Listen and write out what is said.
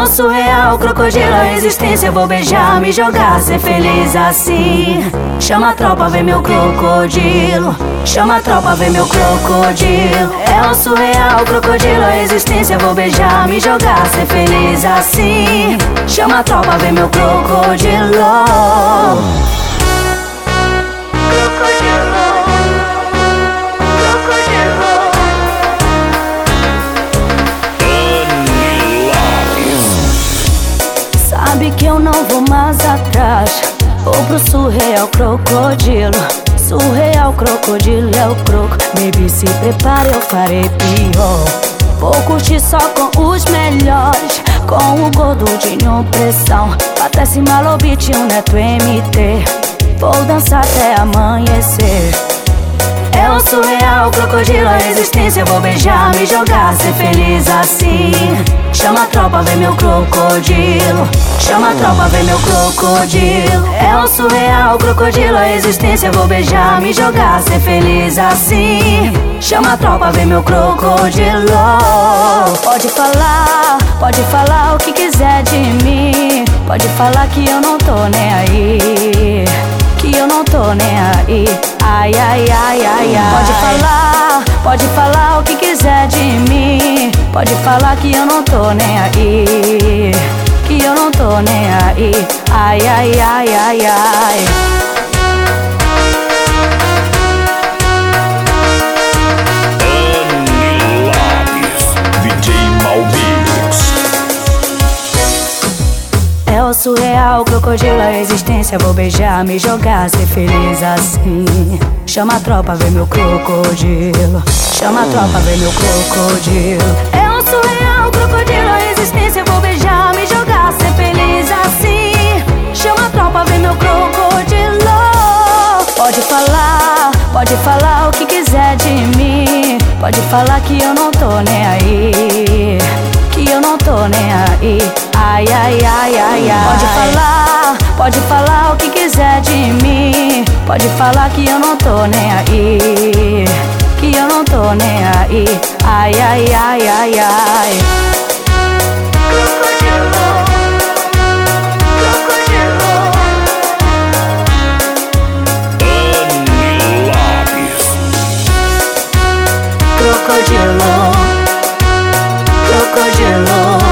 O surreal, crocodilo, a existência. Vou beijar, me jogar, ser feliz assim. Chama a tropa, vem meu crocodilo. Chama a tropa, vem meu crocodilo. É o surreal, crocodilo, a existência. Vou beijar, me jogar, ser feliz assim. Chama a tropa, vem meu crocodilo. Sabe que eu não vou mais atrás. Vou pro surreal crocodilo. Surreal crocodilo é o croco. Baby, se prepare, eu farei pior. Vou curtir só com os melhores. Com o gordinho pressão Até se malobite um neto MT Vou dançar até amanhecer é o surreal, crocodilo, a existência Vou beijar, me jogar, ser feliz assim. Chama a tropa, vem meu crocodilo. Chama a tropa, vem meu crocodilo. É o surreal, crocodilo, a existência Vou beijar, me jogar, ser feliz assim. Chama a tropa, vem meu crocodilo. Pode falar, pode falar o que quiser de mim. Pode falar que eu não tô nem aí Que eu não tô nem aí Ai, ai, ai, ai, ai. Pode falar, pode falar o que quiser de mim. Pode falar que eu não tô nem aí. Que eu não tô nem aí. Ai, ai, ai, ai, ai surreal, crocodilo, a existência Vou beijar, me jogar, ser feliz assim. Chama a tropa, vem meu crocodilo. Chama a tropa, vem meu crocodilo. É o surreal, crocodilo, a existência Vou beijar, me jogar, ser feliz assim. Chama a tropa, vem meu crocodilo. Pode falar, pode falar o que quiser de mim. Pode falar que eu não tô nem aí falar, pode falar o que quiser de mim. Pode falar que eu não tô nem aí. Que eu não tô nem aí. Ai, ai, ai, ai, ai. Crocodilo